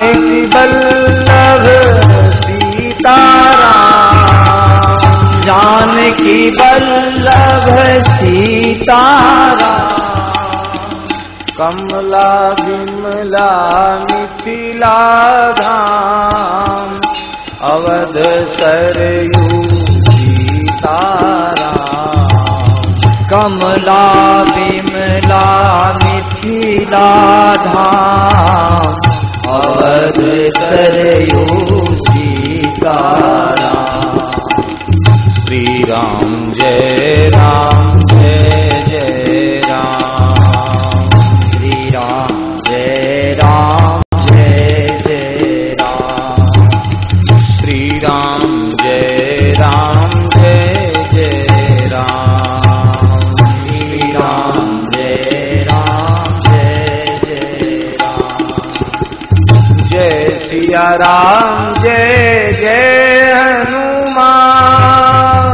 बल्लभ सीताराम। जानकी बल्लभ सीताराम कमला विमला मिथिला धाम अवध सरयू सीताराम कमला विमला मिथिला धाम। यो सीता श्रीराम सिया राम जय जय हनुमान।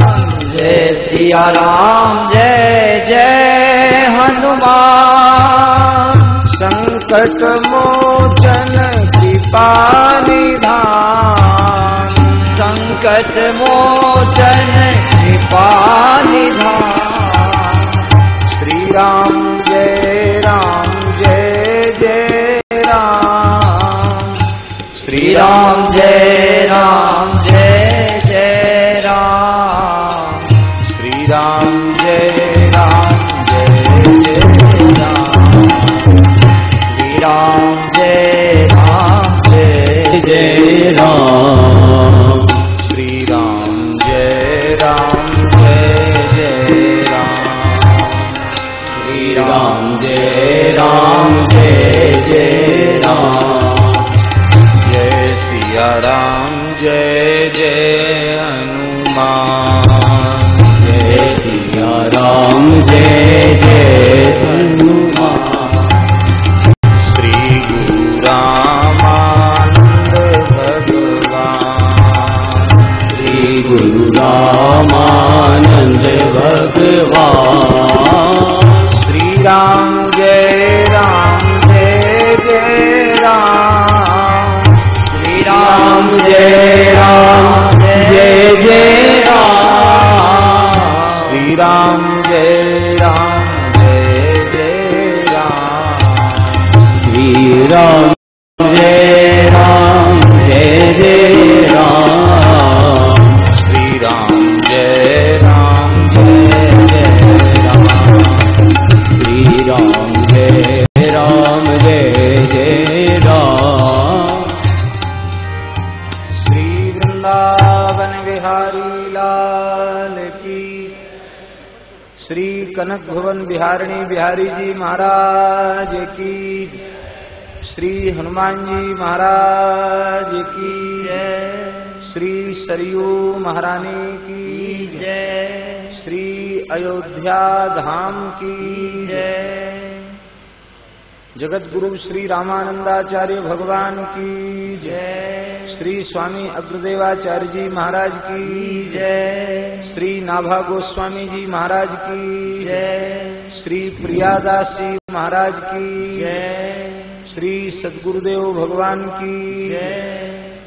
जय सिया राम जय जय हनुमान। संकट मोचन कृपा निधान। संकट मोचन कृपा निधान। श्री राम राम जय राम गुरु श्री रामानंदाचार्य भगवान की जय। श्री स्वामी अग्रदेवाचार्य जी महाराज की जय। श्री नाभा गोस्वामी जी महाराज की जय। श्री प्रियादास जी महाराज की जय। श्री सदगुरुदेव भगवान की जय।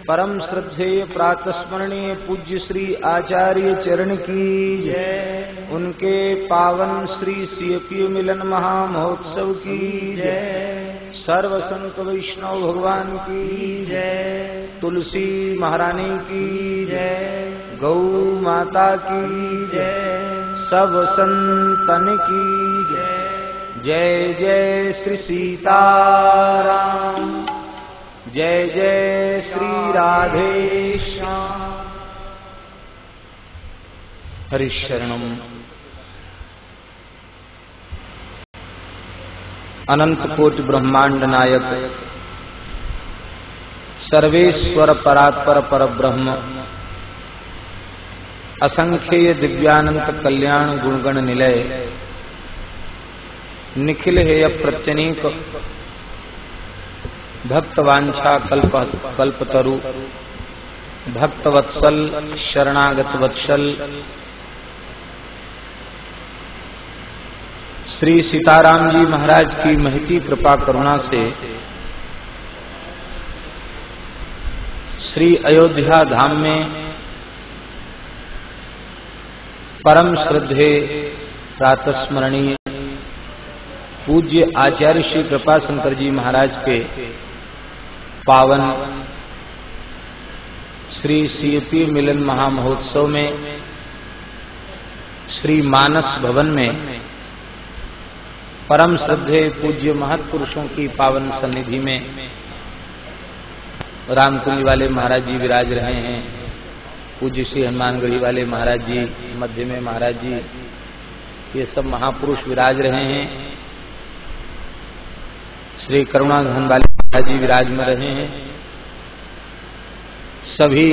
परम श्रद्धेय प्रातस्मरणीय पूज्य श्री आचार्य चरण की जय। उनके पावन श्री सीपी मिलन महामहोत्सव की जय। सर्व संत वैष्णव भगवान की जय। तुलसी महारानी की जय। गौ माता की जय। सब संतन की जय। जय जय श्री सीताराम। जय जय श्री राधे श्याम। हरिशरणम। अनंत कोटि ब्रह्मांड नायक। सर्वेश्वर परात्पर पर ब्रह्म। असंख्येय दिव्यानंत कल्याण गुणगण निलय। निखिल हेय प्रत्यनीक भक्तवांछा कल्प कल्पतरु। भक्तवत्सल शरणागत वत्सल। श्री सीताराम जी महाराज की महती कृपा करुणा से श्री अयोध्या धाम में परम श्रद्धे प्रातस्मरणीय पूज्य आचार्य श्री कृपा शंकर जी महाराज के पावन श्री सीपी मिलन महामहोत्सव में, श्री मानस भवन में परम श्रद्धे पूज्य महत्पुरुषों की पावन सन्निधि में रामकुंज वाले महाराज जी विराज रहे हैं। पूज्य श्री हनुमानगढ़ी वाले महाराज जी, मध्य में महाराज जी, ये सब महापुरुष विराज रहे हैं। श्री करुणा घन वाले महाराज जी विराज में रहे हैं। सभी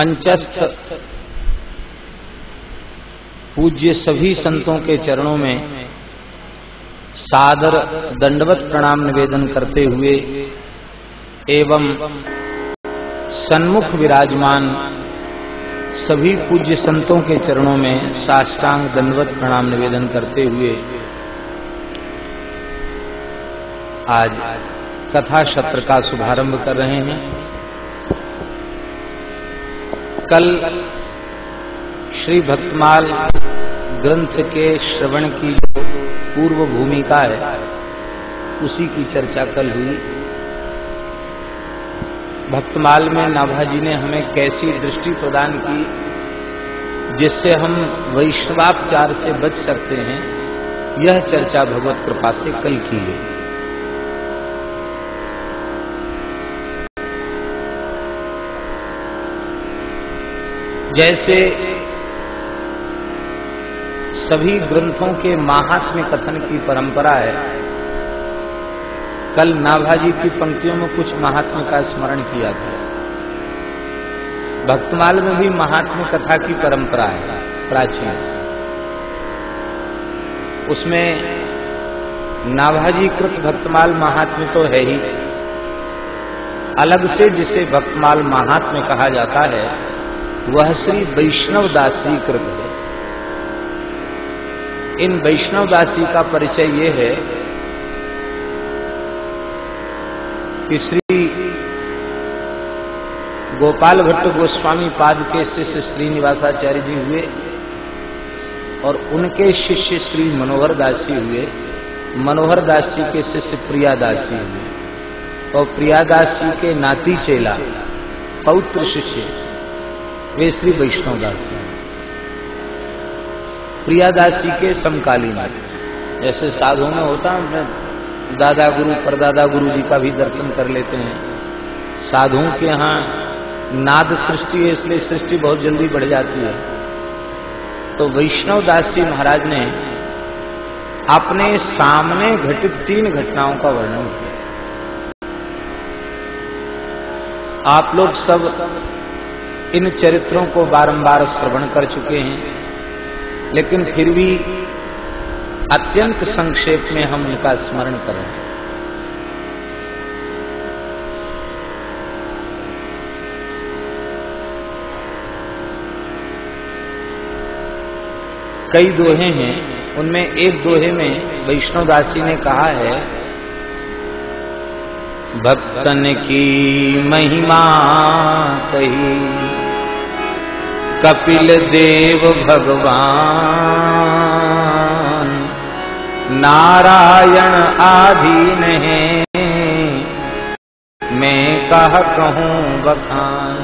मंचस्थ। पूज्य सभी संतों के चरणों में सादर दंडवत प्रणाम निवेदन करते हुए एवं सन्मुख विराजमान सभी पूज्य संतों के चरणों में साष्टांग दंडवत प्रणाम निवेदन करते हुए आज कथा सत्र का शुभारंभ कर रहे हैं। कल श्री भक्तमाल ग्रंथ के श्रवण की जो पूर्व भूमिका है, उसी की चर्चा कल हुई। भक्तमाल में नाभाजी ने हमें कैसी दृष्टि प्रदान की, जिससे हम वैष्णवापचार से बच सकते हैं, यह चर्चा भगवत कृपा से कल की गई जैसे सभी ग्रंथों के महात्म्य कथन की परंपरा है। कल नाभाजी की पंक्तियों में कुछ महात्मा का स्मरण किया था भक्तमाल में भी महात्मा कथा की परंपरा है, प्राचीन। उसमें नाभाजी कृत भक्तमाल महात्म्य तो है ही। अलग से जिसे भक्तमाल महात्म्य कहा जाता है वह श्री वैष्णव दासी कृत है। इन वैष्णव दासी का परिचय ये है कि श्री गोपाल भट्ट गोस्वामी पाद के शिष्य श्रीनिवासाचार्य जी हुए और उनके शिष्य श्री मनोहर दासी हुए। मनोहर दासी के शिष्य प्रिया दासी हुए। और प्रिया दासी के नाती चेला, पौत्र शिष्य। वे श्री वैष्णव दासी जी के समकालीन जैसे साधु में होता है दादा गुरु, परदादा गुरु जी का भी दर्शन कर लेते हैं। साधुओं के यहाँ नाद सृष्टि है, इसलिए सृष्टि बहुत जल्दी बढ़ जाती है। तो वैष्णव दास जी महाराज ने अपने सामने घटित तीन घटनाओं का वर्णन किया। आप लोग सब इन चरित्रों को बारंबार श्रवण कर चुके हैं। लेकिन फिर भी अत्यंत संक्षेप में हम उनका स्मरण करें। कई दोहे हैं। उनमें एक दोहे में वैष्णवदासी ने कहा है, भक्तन की महिमा कही कपिल देव भगवान। नारायण आधीन है मैं कह कहूँ बखान।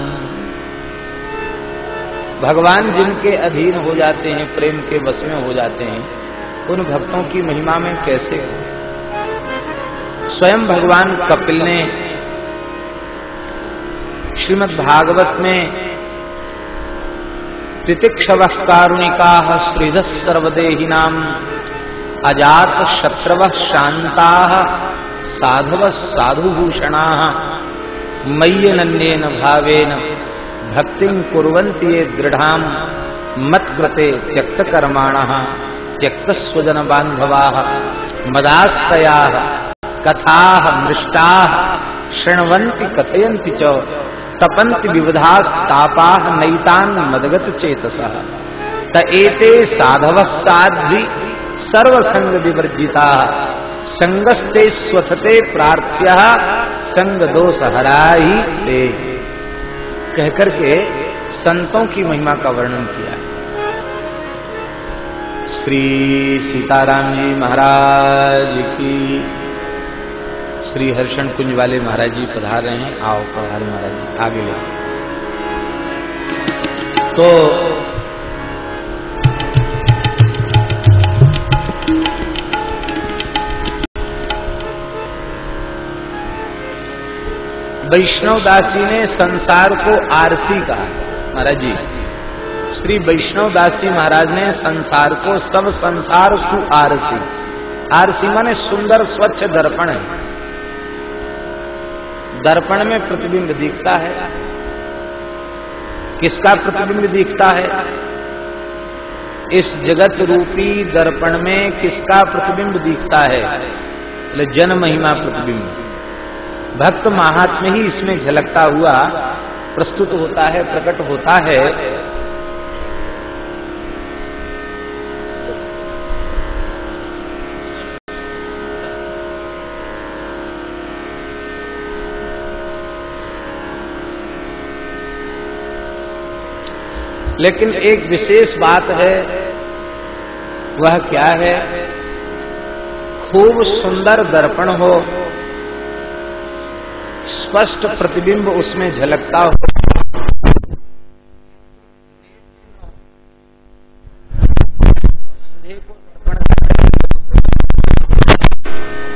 भगवान जिनके अधीन हो जाते हैं, प्रेम के बस में हो जाते हैं, उन भक्तों की महिमा में कैसे स्वयं भगवान कपिल ने श्रीमद् भागवत में तितिक्षव कारुणिका श्रीध सर्वदेहिनाम अजात शत्रव शांता साधव साधुभूषणा। मय्यनन्येन भावेन भक्ति कुरंती ये दृढ़ मत्कृते त्यक्त कर्माण त्यक्त स्वजन बांधवा मदाश्रया, कथा, मृष्टा शृण्वन्ति कथयन्ति च। तपन्ति विविधास्तापा नैतान मदगत चेतस। त एते साधवस्ताद्रि सर्वसंग विवर्जिता संगस्ते स्वसते प्रार्थ्य संग दोष हराई ते। कहकर के संतों की महिमा का वर्णन किया श्री सीताराम जी महाराज की श्री हर्षण कुंज वाले महाराज जी पधार रहे हैं। आओ, पधार महाराज जी, आगे ले। तो वैष्णव दास जी ने संसार को आरसी कहा। महाराज जी, श्री वैष्णव दास जी महाराज ने संसार को सब संसार सु आरसी आरसी माने सुंदर, स्वच्छ, दर्पण है। दर्पण में प्रतिबिंब दिखता है। किसका प्रतिबिंब दिखता है? इस जगत रूपी दर्पण में किसका प्रतिबिंब दिखता है? जन महिमा प्रतिबिंब। भक्त महात्म ही इसमें झलकता हुआ प्रस्तुत होता है, प्रकट होता है। लेकिन एक विशेष बात है, वह क्या है? खूब सुंदर दर्पण हो, स्पष्ट प्रतिबिंब उसमें झलकता हो।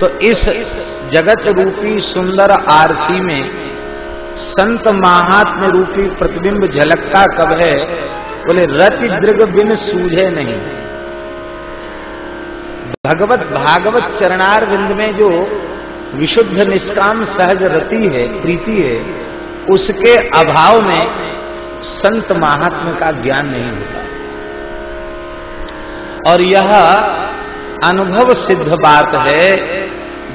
तो इस जगत रूपी सुंदर आरसी में संत महात्म रूपी प्रतिबिंब झलकता कब है? बोले, रति दृग बिन सूझे नहीं। भगवत भागवत चरणार बिंद में जो विशुद्ध निष्काम सहज रति है, प्रीति है, उसके अभाव में संत महात्मा का ज्ञान नहीं होता। और यह अनुभव सिद्ध बात है,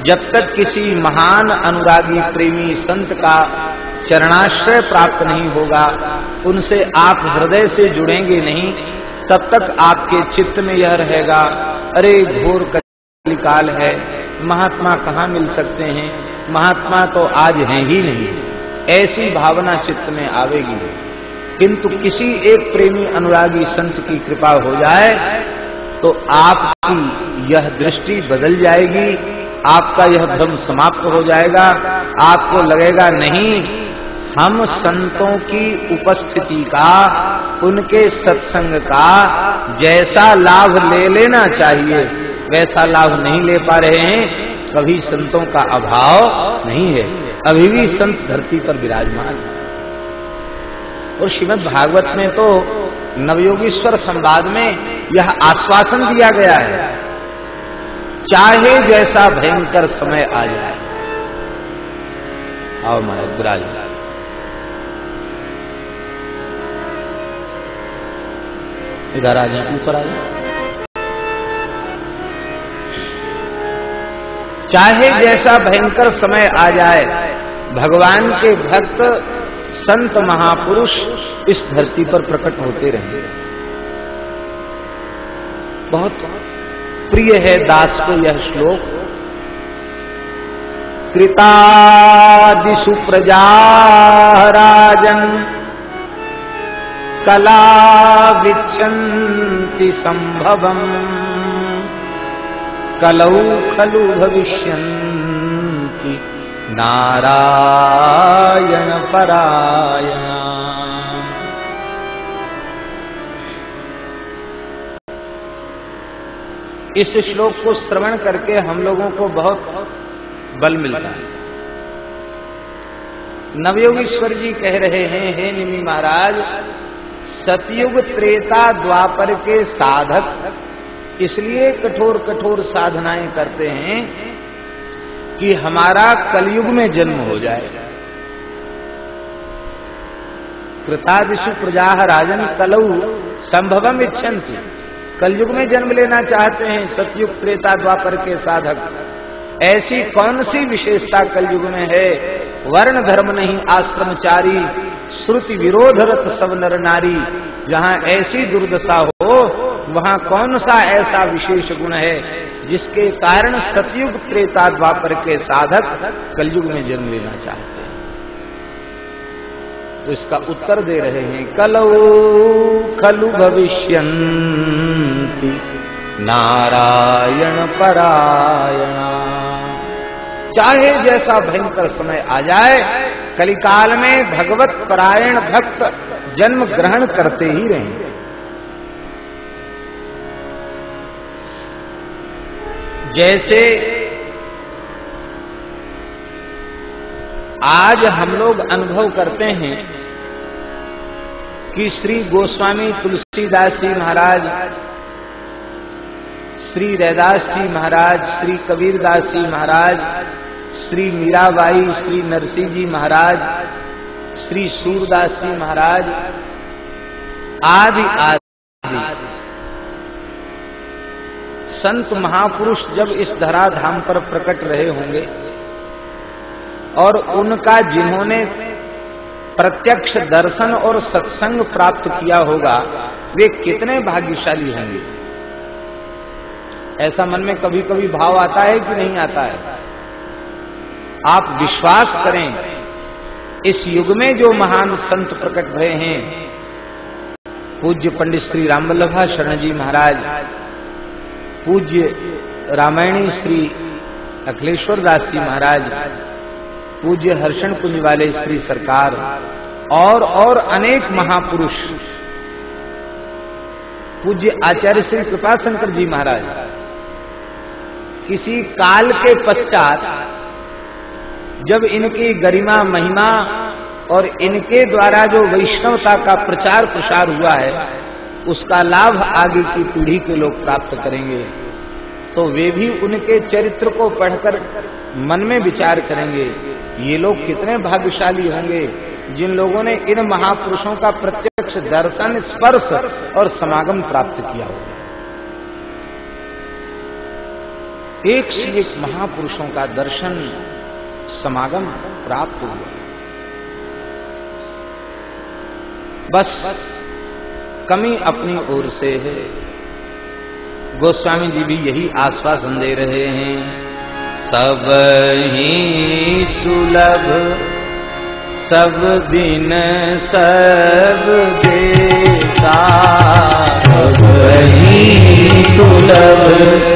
जब तक किसी महान अनुरागी प्रेमी संत का चरणाश्रय प्राप्त नहीं होगा। उनसे आप हृदय से जुड़ेंगे नहीं। तब तक आपके चित्त में यह रहेगा, अरे, घोर काल है। महात्मा कहाँ मिल सकते हैं? महात्मा तो आज हैं ही नहीं। ऐसी भावना चित्त में आवेगी। किंतु किसी एक प्रेमी अनुरागी संत की कृपा हो जाए तो आपकी यह दृष्टि बदल जाएगी। आपका यह भ्रम समाप्त हो जाएगा। आपको लगेगा, नहीं हम संतों की उपस्थिति का, उनके सत्संग का जैसा लाभ ले लेना चाहिए, वैसा लाभ नहीं ले पा रहे हैं। कभी संतों का अभाव नहीं है। अभी भी संत धरती पर विराजमान और श्रीमद भागवत में तो नवयोगीश्वर संवाद में यह आश्वासन दिया गया है, चाहे जैसा भयंकर समय आ जाए। आओ महाराज, विराजमान। इधर आ जाए, ऊपर आ जाए। चाहे जैसा भयंकर समय आ जाए, भगवान के भक्त, संत महापुरुष इस धरती पर प्रकट होते रहे। बहुत प्रिय है दास को यह श्लोक। कृतादिशु प्रजा राजन कला विच्छन्ति संभवम्। कलौ खलु नारायण परायण। इस श्लोक को श्रवण करके हम लोगों को बहुत बल मिलता है। नवयोगीश्वर जी कह रहे हैं, हे निमी महाराज सतयुग त्रेता द्वापर के साधक। इसलिए कठोर कठोर साधनाएँ करते हैं कि हमारा कलयुग में जन्म हो जाए। कृतादिशु प्रजा राजन कलऊ संभवम इच्छन्ति। कलयुग में जन्म लेना चाहते हैं सतयुग त्रेता द्वापर के साधक। ऐसी कौन सी विशेषता कलयुग में है? वर्ण धर्म नहीं, आश्रमचारी श्रुति विरोधरत सब नर नारी। जहाँ ऐसी दुर्दशा हो, वहाँ कौन सा ऐसा विशेष गुण है, जिसके कारण सतयुग त्रेता द्वापर के साधक कलयुग में जन्म लेना चाहते हैं? तो इसका उत्तर दे रहे हैं, कलौ खलु भविष्य नारायण परायणा। चाहे जैसा भयंकर समय आ जाए, कलिकाल में भगवत परायण भक्त जन्म ग्रहण करते ही रहेंगे। जैसे आज हम लोग अनुभव करते हैं कि श्री गोस्वामी तुलसीदास जी महाराज, श्री रैदास जी महाराज, श्री कबीरदास जी महाराज श्री मीराबाई, श्री नरसिंह जी महाराज, श्री सूरदास जी महाराज, आदि आदि। संत महापुरुष जब इस धराधाम पर प्रकट रहे होंगे और उनका जिन्होंने प्रत्यक्ष दर्शन और सत्संग प्राप्त किया होगा, वे कितने भाग्यशाली होंगे? ऐसा मन में कभी कभी भाव आता है कि नहीं आता है? आप विश्वास करें, इस युग में जो महान संत प्रकट भये हैं, पूज्य पंडित श्री रामवल्लभा शरण जी महाराज, पूज्य रामायणी श्री अखिलेश्वर दास जी महाराज, पूज्य हर्षण कुंज वाले श्री सरकार, और और अनेक महापुरुष, पूज्य आचार्य श्री कृपा शंकर जी महाराज, किसी काल के पश्चात जब इनकी गरिमा, महिमा और इनके द्वारा जो वैष्णवता का प्रचार प्रसार हुआ है, उसका लाभ आगे की पीढ़ी के लोग प्राप्त करेंगे। तो वे भी उनके चरित्र को पढ़कर मन में विचार करेंगे, ये लोग कितने भाग्यशाली होंगे। जिन लोगों ने इन महापुरुषों का प्रत्यक्ष दर्शन, स्पर्श और समागम प्राप्त किया होगा एक से एक महापुरुषों का दर्शन समागम प्राप्त हुआ। बस कमी अपनी ओर से है। गोस्वामी जी भी यही आश्वासन दे रहे हैं। सब ही सुलभ, सब दिन, सब देता। सब ही सुलभ।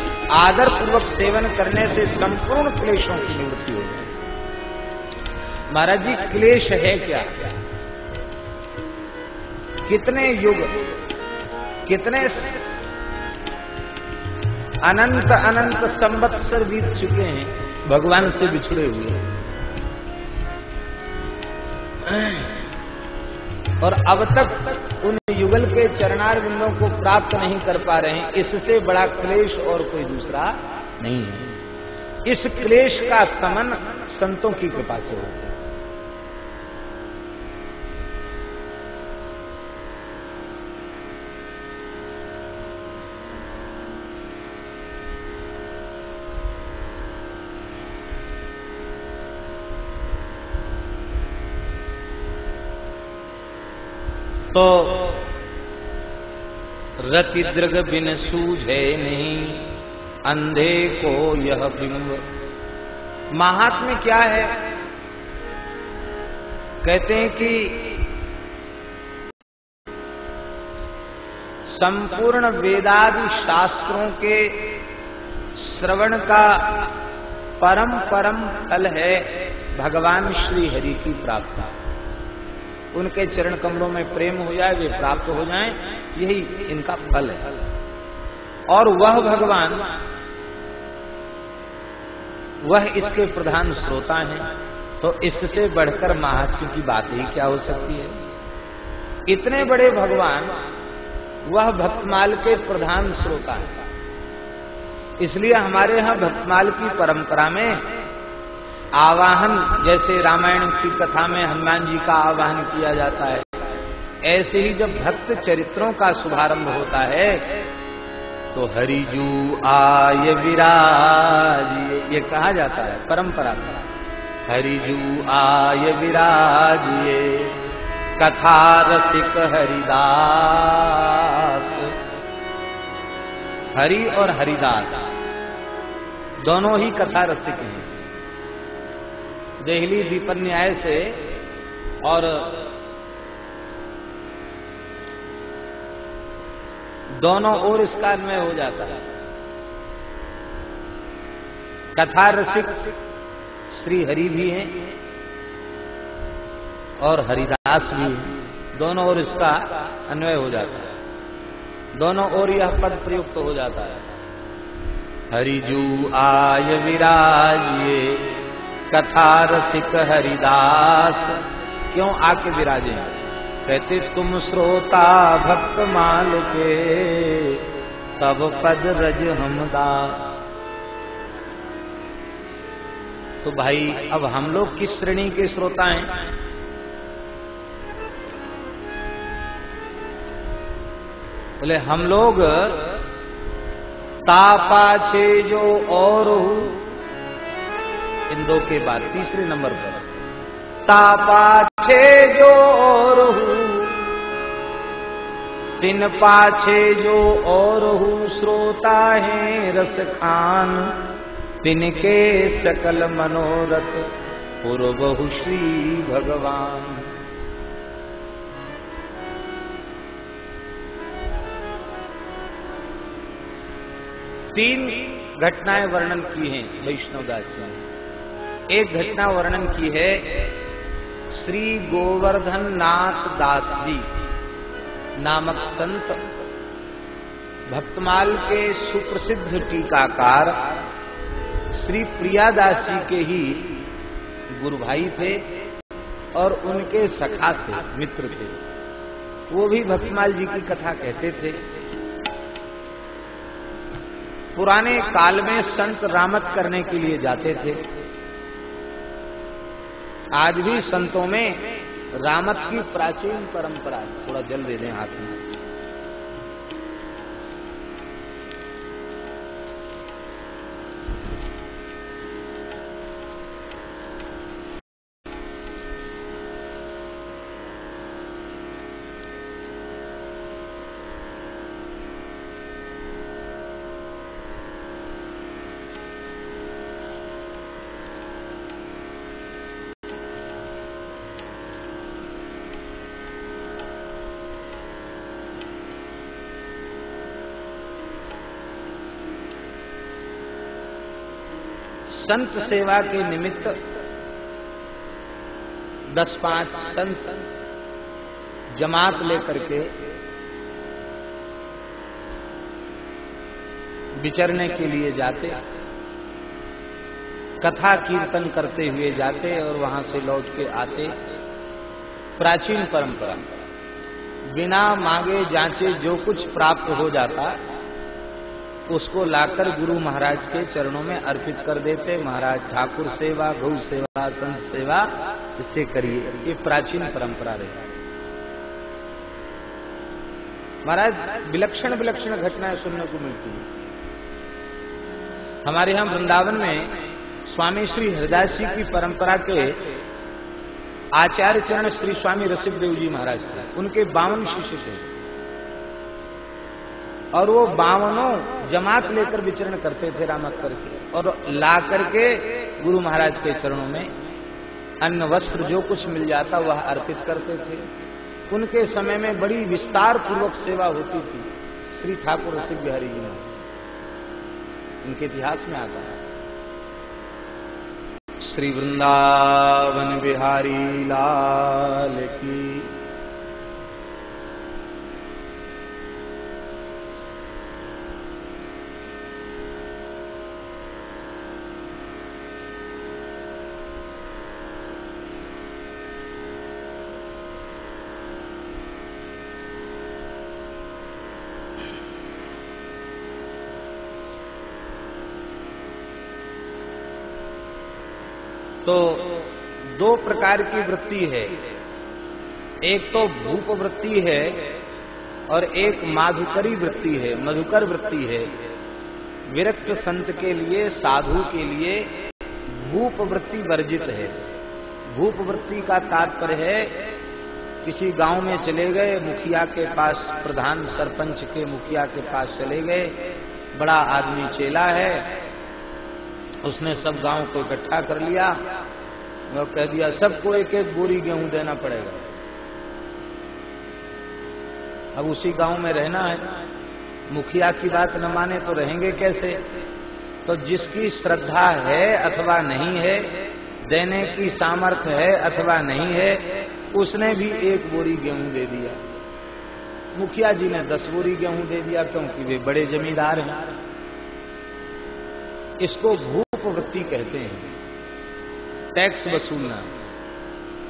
आदर पूर्वक सेवन करने से संपूर्ण क्लेशों की निवृत्ति हो। महाराज जी, क्लेश है क्या? कितने युग, कितने अनंत अनंत संवत्सर बीत चुके हैं, भगवान से बिछड़े हुए हैं। और अब तक उन युगल के चरणार बिंदों को प्राप्त नहीं कर पा रहे हैं। इससे बड़ा क्लेश और कोई दूसरा नहीं है। इस क्लेश का समन संतों की कृपा से होता है। तो रति दृग बिन सूझे नहीं, अंधे को यह बिंब। महात्म्य क्या है? कहते हैं कि संपूर्ण वेदादि शास्त्रों के श्रवण का परम परम फल है भगवान श्री हरि की प्राप्ति। उनके चरण कमलों में प्रेम हो जाए, वे प्राप्त हो जाएँ। यही इनका फल है। और वह भगवान, वह इसके प्रधान श्रोता हैं तो इससे बढ़कर महात्म की बात ही क्या हो सकती है? इतने बड़े भगवान, वह भक्तमाल के प्रधान श्रोता है। इसलिए हमारे यहाँ भक्तमाल की परंपरा में आवाहन, जैसे रामायण की कथा में हनुमान जी का आवाहन किया जाता है। ऐसे ही जब भक्त चरित्रों का शुभारंभ होता है तो हरिजू आय विराज, ये कहा जाता है, परंपरा। का हरिजू आय विराज, ये कथा रसिक हरिदास। हरि और हरिदास, दोनों ही कथा रसिक हैं। देहली दीपन न्याय से और दोनों ओर इसका अन्वय हो जाता है। कथा रसिक श्री हरि भी हैं और हरिदास भी हैं। दोनों ओर इसका अन्वय हो जाता है। दोनों ओर यह पद प्रयुक्त हो जाता है। हरिजू आय विराजिए, कथा रसिक हरिदास, क्यों आके विराजे? कहते, तुम श्रोता भक्त माल के तब पद रज हमदा। तो भाई, अब हम लोग किस श्रेणी के श्रोता हैं? बोले, हम लोग तापा छे जो और इन दो के बाद तीसरे नंबर पर तापा छे जो और तिन पाछे जो और श्रोता है रस खान तिनके सकल मनोरथ पूर्व श्री भगवान। तीन घटनाएँ वर्णन की हैं वैष्णवदास जी ने। एक घटना वर्णन की है श्री गोवर्धन नाथ दास जी। नामक संत। भक्तमाल के सुप्रसिद्ध टीकाकार श्री प्रियादास जी के ही गुरु भाई थे और उनके सखा थे, मित्र थे। वो भी भक्तमाल जी की कथा कहते थे। पुराने काल में संत रामत करने के लिए जाते थे। आज भी संतों में रामत की प्राचीन परंपरा थोड़ा जल दे दें हाथ में। संत सेवा के निमित्त दस पाँच संत जमात लेकर के विचरने के लिए जाते, कथा कीर्तन करते हुए जाते और वहाँ से लौट के आते। प्राचीन परंपरा, बिना मांगे जांचे जो कुछ प्राप्त हो जाता उसको लाकर गुरु महाराज के चरणों में अर्पित कर देते, महाराज, ठाकुर सेवा, गौ सेवा, संत सेवा इससे करिए। ये प्राचीन परंपरा रही। महाराज, विलक्षण विलक्षण घटनाएँ सुनने को मिलती है। हमारे यहाँ वृंदावन में स्वामी श्री हरिदास जी की परंपरा के आचार्य चरण श्री स्वामी रसिक देव जी महाराज थे। उनके बावन शिष्य थे। और वो बावनों जमात लेकर विचरण करते थे रामत करके और ला करके गुरु महाराज के चरणों में अन्न वस्त्र जो कुछ मिल जाता वह अर्पित करते थे। उनके समय में बड़ी विस्तार पूर्वक सेवा होती थी। श्री ठाकुर सिंह बिहारी जी में इनके इतिहास में आता है। श्री वृंदावन बिहारी लाल की तो दो प्रकार की वृत्ति है। एक तो भूप वृत्ति है और एक माधुकरी वृत्ति है, मधुकर वृत्ति है। विरक्त संत के लिए, साधु के लिए भूप वृत्ति वर्जित है। भूप वृत्ति का तात्पर्य है, किसी गाँव में चले गए, मुखिया के पास, प्रधान सरपंच के मुखिया के पास चले गए, बड़ा आदमी चेला है उसने सब गाँव को इकट्ठा कर लिया और कह दिया, सबको एक एक बोरी गेहूँ देना पड़ेगा। अब उसी गाँव में रहना है। मुखिया की बात न माने तो रहेंगे कैसे? तो जिसकी श्रद्धा है अथवा नहीं है, देने की सामर्थ्य है अथवा नहीं है, उसने भी एक बोरी गेहूँ दे दिया। मुखिया जी ने दस बोरी गेहूँ दे दिया क्योंकि वे बड़े जमींदार हैं। इसको भू वृत्ति कहते हैं। टैक्स वसूलना।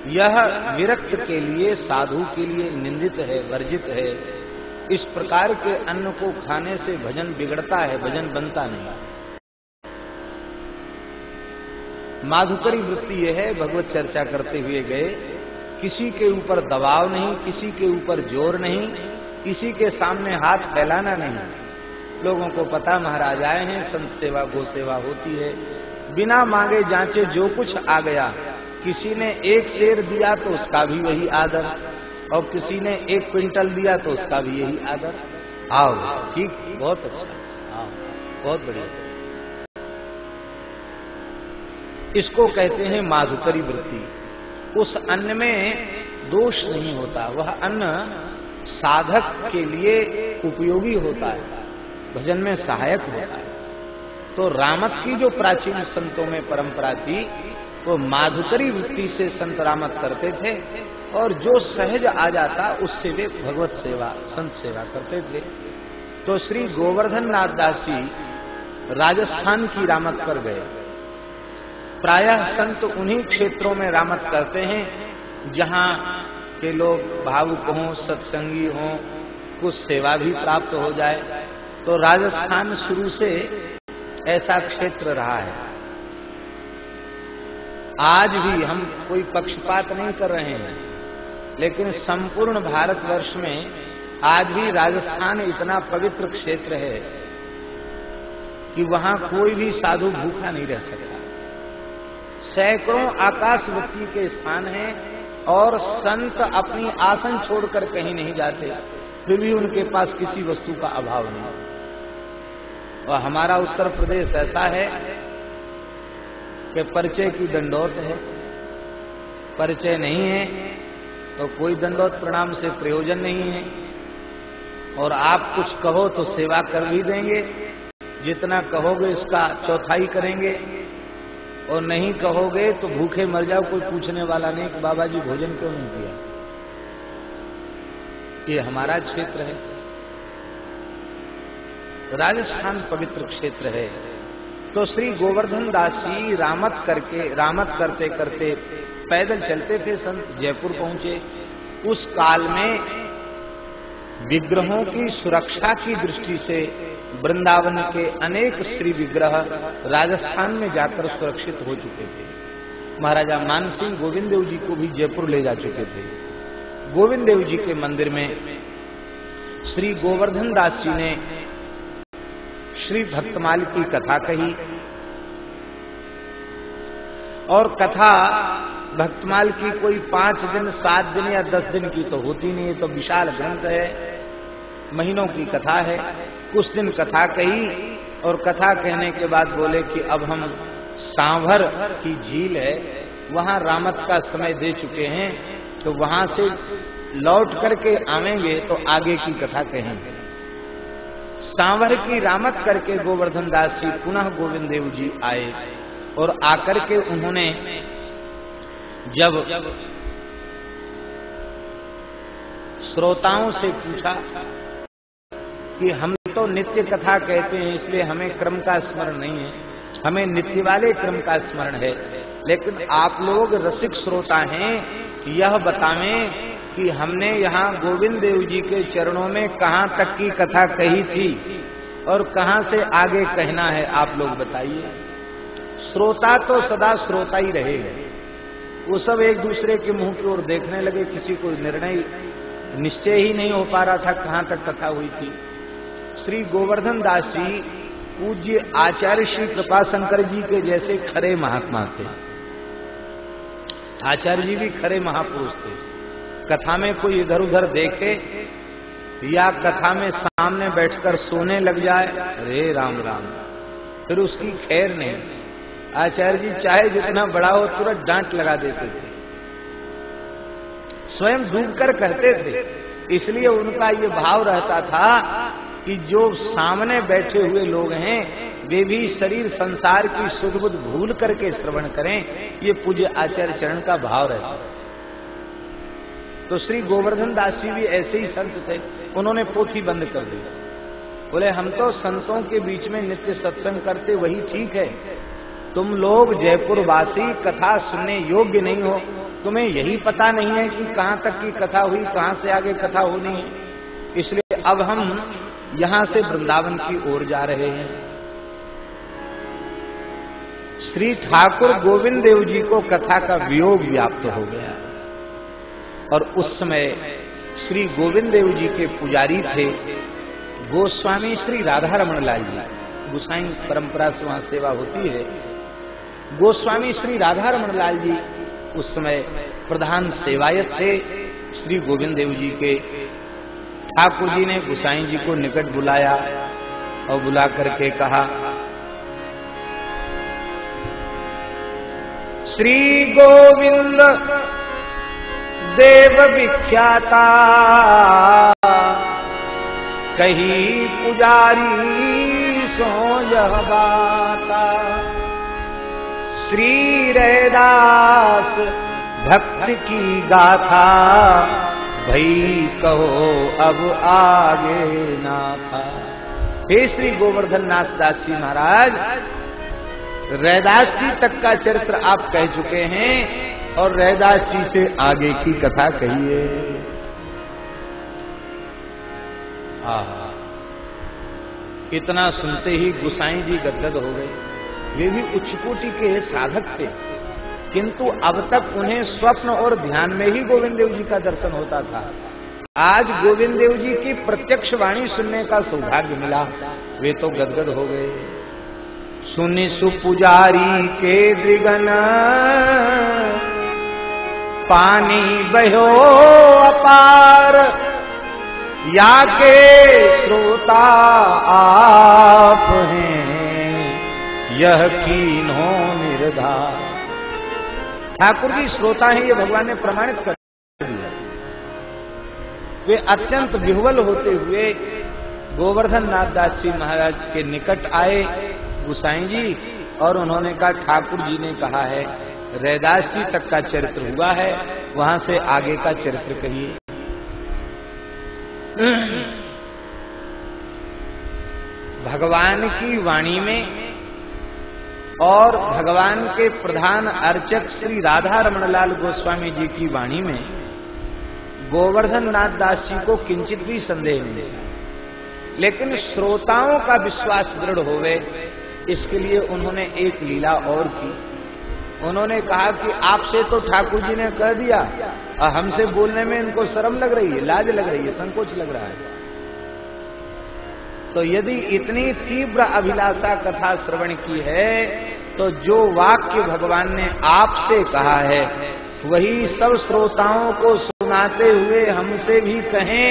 यह विरक्त के लिए, साधु के लिए निंदित है, वर्जित है। इस प्रकार के अन्न को खाने से भजन बिगड़ता है, भजन बनता नहीं। माधुकरी वृत्ति यह है, भगवत चर्चा करते हुए गए, किसी के ऊपर दबाव नहीं, किसी के ऊपर ज़ोर नहीं, किसी के सामने हाथ फैलाना नहीं। लोगों को पता, महाराज आए हैं, संत सेवा, गो सेवा होती है। बिना मांगे जांचे जो कुछ आ गया, किसी ने एक शेर दिया तो उसका भी वही आदर, और किसी ने एक क्विंटल दिया तो उसका भी यही आदर। आओ, ठीक, बहुत अच्छा आओ, बहुत बढ़िया। इसको कहते हैं माधुकरी वृत्ति। उस अन्न में दोष नहीं होता, वह अन्न साधक के लिए उपयोगी होता है। भजन में सहायक होता है। तो रामत की जो प्राचीन संतों में परंपरा थी, वो माधुकरी वृत्ति से संत रामत करते थे और जो सहज आ जाता, उससे वे भगवत सेवा, संत सेवा करते थे। तो श्री गोवर्धन नाथ दास जी राजस्थान की रामत कर गए। प्रायः संत उन्हीं क्षेत्रों में रामत करते हैं, जहाँ के लोग भावुक हों, सत्संगी हों, कुछ सेवा भी प्राप्त हो जाए। तो राजस्थान शुरू से ऐसा क्षेत्र रहा है। आज भी हम कोई पक्षपात नहीं कर रहे हैं, लेकिन संपूर्ण भारतवर्ष में आज भी राजस्थान इतना पवित्र क्षेत्र है कि वहाँ कोई भी साधु भूखा नहीं रह सकता। सैकड़ों आकाशवती के स्थान हैं और संत अपनी आसन छोड़कर कहीं नहीं जाते, फिर भी उनके पास किसी वस्तु का अभाव नहीं। और हमारा उत्तर प्रदेश ऐसा है कि परिचय की दंडौत है। परिचय नहीं है तो कोई दंडौत प्रणाम से प्रयोजन नहीं है। और आप कुछ कहो तो सेवा कर भी देंगे। जितना कहोगे इसका चौथाई करेंगे। और नहीं कहोगे तो भूखे मर जाओ, कोई पूछने वाला नहीं कि बाबा जी भोजन क्यों नहीं किया? ये हमारा क्षेत्र है। राजस्थान पवित्र क्षेत्र है। तो श्री गोवर्धन दास जी रामत करके, रामत करते करते पैदल चलते थे संत, जयपुर पहुँचे। उस काल में विग्रहों की सुरक्षा की दृष्टि से वृंदावन के अनेक श्री विग्रह राजस्थान में जाकर सुरक्षित हो चुके थे। महाराजा मान सिंह गोविंद देव जी को भी जयपुर ले जा चुके थे। गोविंद देव जी के मंदिर में श्री गोवर्धन दास जी ने श्री भक्तमाल की कथा कही। और कथा भक्तमाल की कोई पाँच दिन, सात दिन या दस दिन की तो होती नहीं है तो विशाल ग्रंथ है। महीनों की कथा है। कुछ दिन कथा कही और कथा कहने के बाद बोले कि अब हम सांभर की झील है, वहाँ रामत का समय दे चुके हैं तो वहाँ से लौट करके आवेंगे तो आगे की कथा कहेंगे। सांवर की रामत करके गोवर्धन दास जी पुनः गोविंद देव जी आए और आकर के उन्होंने जब श्रोताओं से पूछा कि हम तो नित्य कथा कहते हैं, इसलिए हमें क्रम का स्मरण नहीं है। हमें नित्य वाले क्रम का स्मरण है। लेकिन आप लोग रसिक श्रोता हैं यह बतावें कि हमने यहाँ गोविंद देव जी के चरणों में कहाँ तक की कथा कही थी और कहाँ से आगे कहना है, आप लोग बताइए। श्रोता तो सदा श्रोता ही रहेगा वो सब एक दूसरे के मुँह की ओर देखने लगे, किसी को निर्णय निश्चय ही नहीं हो पा रहा था कहाँ तक कथा हुई थी। श्री गोवर्धन दास जी पूज्य आचार्य श्री कृपा शंकर जी के जैसे खरे महात्मा थे। आचार्य जी भी खरे महापुरुष थे। कथा में कोई इधर उधर देखे या कथा में सामने बैठकर सोने लग जाए, अरे राम राम। फिर उसकी खैर नहीं। आचार्य जी चाहे जितना बड़ा हो, तुरंत डांट लगा देते थे। स्वयं डूब कर कहते थे। इसलिए उनका ये भाव रहता था कि जो सामने बैठे हुए लोग हैं, वे भी शरीर संसार की सुध बुद्ध भूल करके श्रवण करें। ये पूज्य आचार्य चरण का भाव रहता तो श्री गोवर्धन दास जी भी ऐसे ही संत थे, उन्होंने पोथी बंद कर दी। बोले, हम तो संतों के बीच में नित्य सत्संग करते, वही ठीक है। तुम लोग जयपुर वासी कथा सुनने योग्य नहीं हो। तुम्हें यही पता नहीं है कि कहाँ तक की कथा हुई, कहाँ से आगे कथा होनी है। इसलिए अब हम यहाँ से वृंदावन की ओर जा रहे हैं। श्री ठाकुर गोविंद देव जी को कथा का वियोग व्याप्त हो गया। और उस समय श्री गोविंद देव जी के पुजारी थे। गोस्वामी श्री राधा रमन लाल जी। गुसाई परंपरा से वहाँ सेवा होती है। गोस्वामी श्री राधा रमन लाल जी उस समय प्रधान सेवायत थे। श्री गोविंद देव जी के। ठाकुर जी ने गुसाई जी को निकट बुलाया और बुला करके कहा, श्री गोविंद देव विख्याता। कही पुजारी, सो यह बाता। श्री रैदास भक्त की गाथा, भई कहो अब आगे ना था। हे श्री गोवर्धन नाथ दास जी महाराज, रैदास जी तक का चरित्र आप कह चुके हैं। और रैदास जी से आगे की कथा कहिए। इतना सुनते ही गुसाई जी गदगद हो गए। वे भी उच्च कोटि के साधक थे। किंतु अब तक उन्हें स्वप्न और ध्यान में ही गोविंद देव जी का दर्शन होता था। आज गोविंद देव जी की प्रत्यक्ष वाणी सुनने का सौभाग्य मिला। वे तो गदगद हो गए। सुनि सुपुजारी के द्रिगन पानी बहो अपार। या के श्रोता आप हैं, यह कीनो निर्धार। ठाकुर जी, श्रोता हैं, ये भगवान ने प्रमाणित कर दिया। वे अत्यंत विह्वल होते हुए गोवर्धन नाथ दास जी महाराज के निकट आए, गुसाई जी, और उन्होंने कहा, ठाकुर जी ने कहा है रैदास जी तक का चरित्र हुआ है, वहाँ से आगे का चरित्र कहिए। भगवान की वाणी में और भगवान के प्रधान अर्चक श्री राधा रमणलाल गोस्वामी जी की वाणी में गोवर्धन नाथ दास जी को किंचित भी संदेह नहीं। लेकिन श्रोताओं का विश्वास दृढ़ होवे, इसके लिए उन्होंने एक लीला और की। उन्होंने कहा कि आपसे तो ठाकुर जी ने कह दिया, और हमसे बोलने में इनको शर्म लग रही है, लाज लग रही है, संकोच लग रहा है। तो यदि इतनी तीव्र अभिलाषा कथा श्रवण की है तो जो वाक्य भगवान ने आपसे कहा है, वही सब श्रोताओं को सुनाते हुए हमसे भी कहें,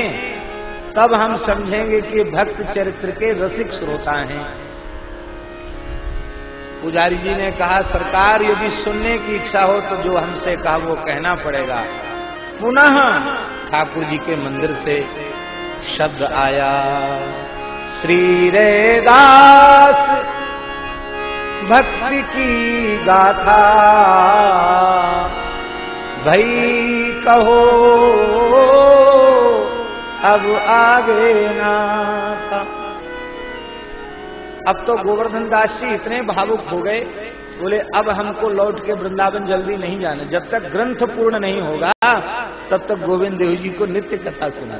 तब हम समझेंगे कि भक्त चरित्र के रसिक श्रोता हैं। पुजारी जी ने कहा, सरकार, यदि सुनने की इच्छा हो तो जो हमसे कहा, वो कहना पड़ेगा। पुनः ठाकुर जी के मंदिर से शब्द आया। श्री रे दास भक्ति की गाथा, भई कहो, अब आगे ना था। अब तो गोवर्धन दास जी इतने भावुक हो गए, बोले, अब हमको लौट के वृंदावन जल्दी नहीं जाना। जब तक ग्रंथ पूर्ण नहीं होगा, तब तक गोविंद देव जी को नित्य कथा सुना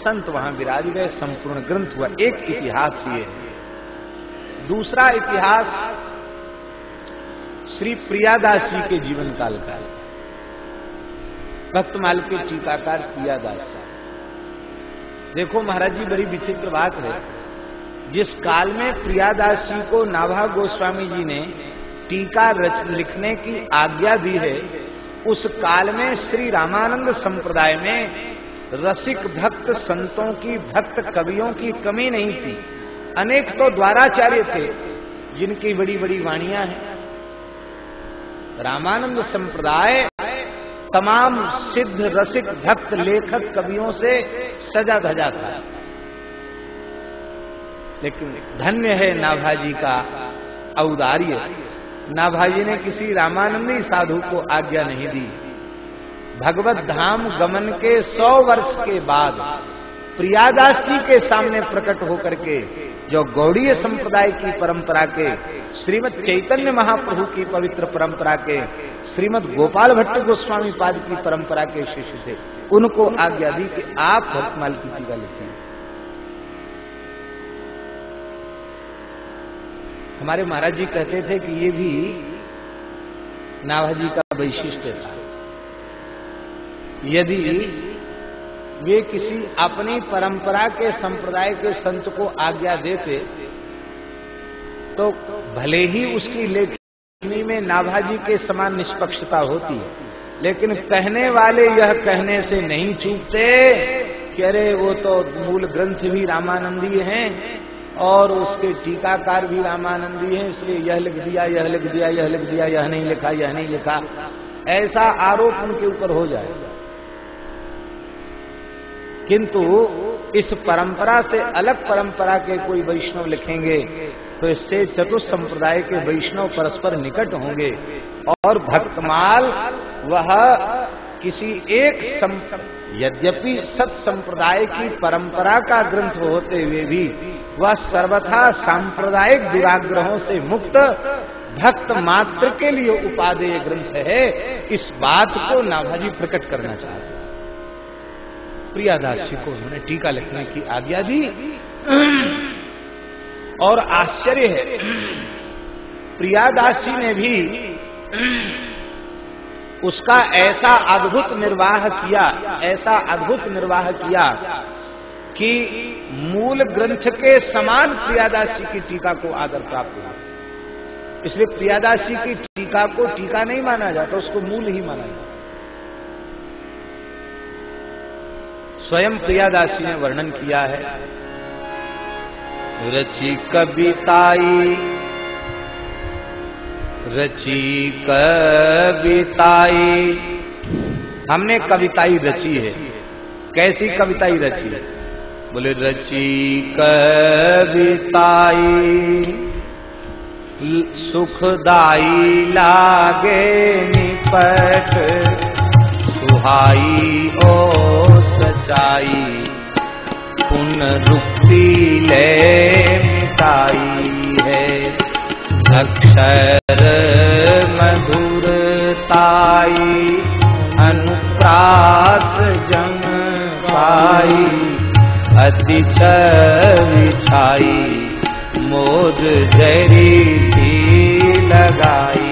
संत वहाँ विराज गए, संपूर्ण ग्रंथ हुआ। एक इतिहास ये है। दूसरा इतिहास श्री प्रियादास जी के जीवन काल का है। भक्तमाल के टीकाकार प्रियादास देखो, महाराज जी, बड़ी विचित्र बात है। जिस काल में प्रियादास जी को नाभा गोस्वामी जी ने टीका रच, लिखने की आज्ञा दी है, उस काल में श्री रामानंद संप्रदाय में रसिक भक्त संतों की, भक्त कवियों की कमी नहीं थी। अनेक तो द्वाराचार्य थे, जिनकी बड़ी बड़ी वाणियाँ हैं। रामानंद संप्रदाय तमाम सिद्ध रसिक भक्त लेखक कवियों से सजा धजा था। लेकिन धन्य है नाभाजी का औदार्य। नाभाजी ने किसी रामानंदी साधु को आज्ञा नहीं दी। भगवत धाम गमन के सौ वर्ष के बाद प्रियादास जी के सामने प्रकट होकर के, जो गौड़ीय संप्रदाय की परंपरा के, श्रीमद चैतन्य महाप्रभु की पवित्र परंपरा के, श्रीमद गोपाल भट्ट गोस्वामी पाद की परंपरा के शिष्य थे, उनको आज्ञा दी कि आप भक्तमाल की टीका लिखें हमारे महाराज जी कहते थे कि ये भी नाभाजी का वैशिष्ट था। यदि वे किसी अपनी परंपरा के संप्रदाय के संत को आज्ञा देते तो भले ही उसकी लेखनी में नाभाजी के समान निष्पक्षता होती है, लेकिन कहने वाले यह कहने से नहीं चूकते कि अरे वो तो मूल ग्रंथ भी रामानंदी हैं। और उसके टीकाकार भी रामानंदी हैं, इसलिए यह लिख दिया, यह लिख दिया, यह लिख दिया, यह नहीं लिखा, यह नहीं लिखा। ऐसा आरोप उनके ऊपर हो जाए। किंतु इस परंपरा से अलग परंपरा के कोई वैष्णव लिखेंगे तो इससे चतुर्थ संप्रदाय के वैष्णव परस्पर निकट होंगे। और भक्तमाल वह किसी एक यद्यपि सत संप्रदाय की परंपरा का ग्रंथ होते हुए भी वह सर्वथा सांप्रदायिक विराग्रहों से मुक्त भक्त मात्र के लिए उपादेय ग्रंथ है। इस बात को नाभाजी प्रकट करना चाहते प्रियादास जी को उन्होंने टीका लिखने की आज्ञा दी। और आश्चर्य है प्रियादास जी ने भी उसका ऐसा अद्भुत निर्वाह किया, ऐसा अद्भुत निर्वाह किया कि मूल ग्रंथ के समान प्रियादास की टीका को आदर प्राप्त हुआ इसलिए प्रियादासी की टीका को टीका नहीं माना जाता, उसको मूल ही माना जाता। स्वयं प्रियादास ने वर्णन किया है, रची कविताई रची कविताई। हमने कविताई रची है। कैसी कविताई रची है? बोले, रची कविताई, सुखदाई लागे निपट, सुहाई ओ सचाई पुनरुक्ति ले मिटाई है। अक्षर मधुरताई, अनुप्रास जन पाई। अति छाई, मोद जरी सी लगाई।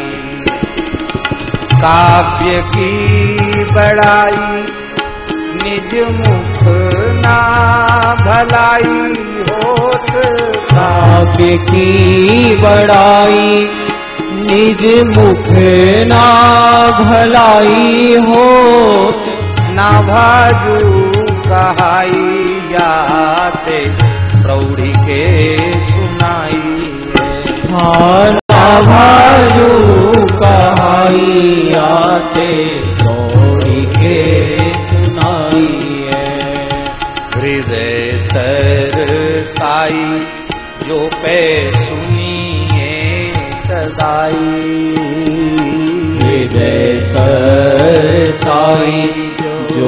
काव्य की बड़ाई, निज मुख ना भलाई होत काव्य की बड़ाई, निज मुख ना भलाई हो ना भाजू कहाई। याते प्रौढ़ी के सुनाई है भालू कहाई आते।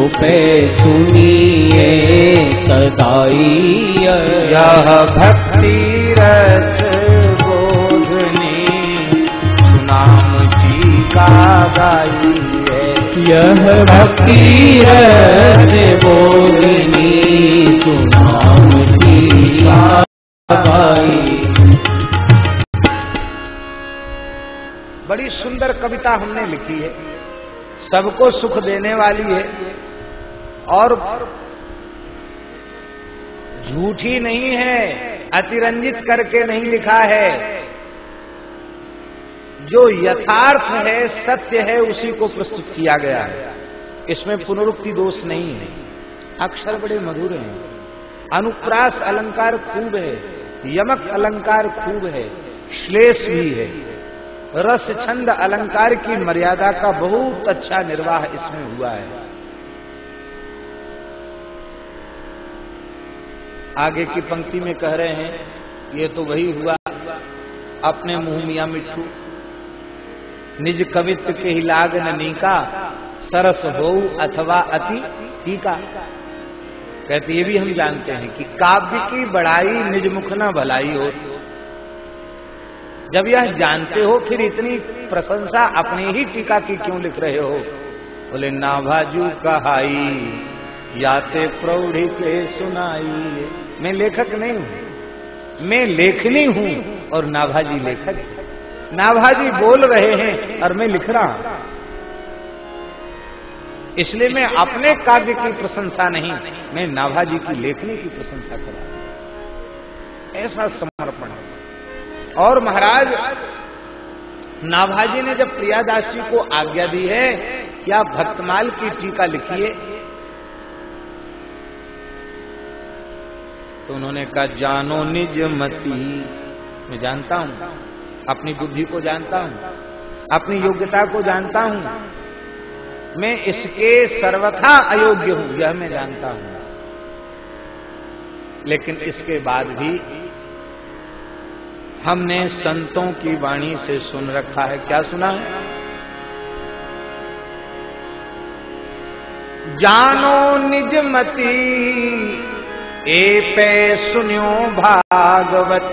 पे सुनिए सदाई यह भक्ति रस बोधनी सुनाम जी का गाई यह भक्ति रस बोधनी सुनाम जी का गाई बड़ी सुंदर कविता हमने लिखी है। सबको सुख देने वाली है। और झूठी नहीं है, अतिरंजित करके नहीं लिखा है। जो यथार्थ है, सत्य है, उसी को प्रस्तुत किया गया है। इसमें पुनरुक्ति दोष नहीं है। अक्षर बड़े मधुर हैं। अनुप्रास अलंकार खूब है। यमक अलंकार खूब है। श्लेष भी है। रस छंद अलंकार की मर्यादा का बहुत अच्छा निर्वाह इसमें हुआ है। आगे की पंक्ति में कह रहे हैं, ये तो वही हुआ, अपने मुँह मिया मिठू निज कवित्व के ही लाग नीका, सरस हो अथवा अति टीका। कहते, ये भी हम जानते हैं कि काव्य की बड़ाई निज मुख न भलाई हो। जब यह जानते हो, फिर इतनी प्रशंसा अपनी ही टीका की क्यों लिख रहे हो? बोले, नाभाजू कहाई। याते प्रौढ़ी के सुनाई मैं लेखक नहीं हूँ। मैं लेखनी हूँ और नाभाजी लेखक नाभाजी बोल रहे हैं और मैं लिख रहा हूँ। इसलिए मैं अपने काव्य की प्रशंसा नहीं, मैं नाभाजी की लेखनी की प्रशंसा कर रहा हूँ। ऐसा समर्पण और महाराज, नाभाजी ने जब प्रियादास जी को आज्ञा दी है कि आप भक्तमाल की टीका लिखिए तो उन्होंने कहा, जानो निज मती। मैं जानता हूँ। अपनी बुद्धि को जानता हूँ। अपनी योग्यता को जानता हूँ। मैं इसके सर्वथा अयोग्य हूँ, यह मैं जानता हूँ। लेकिन इसके बाद भी हमने संतों की वाणी से सुन रखा है। क्या सुना है? जानो निज मती। पे सुन्यो भागवत,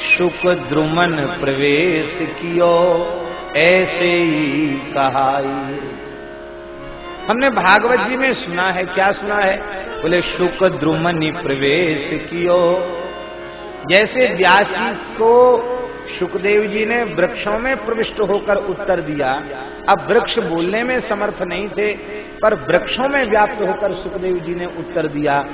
शुक द्रुमन प्रवेश कियो, ऐसे ही कहाई। हमने भागवत जी में सुना है, क्या सुना है? बोले सुख द्रुमन प्रवेश कियो। जैसे व्यासी को सुखदेव जी ने वृक्षों में प्रविष्ट होकर उत्तर दिया। अब वृक्ष बोलने में समर्थ नहीं थे, पर वृक्षों में व्याप्त होकर सुखदेव जी ने उत्तर दिया,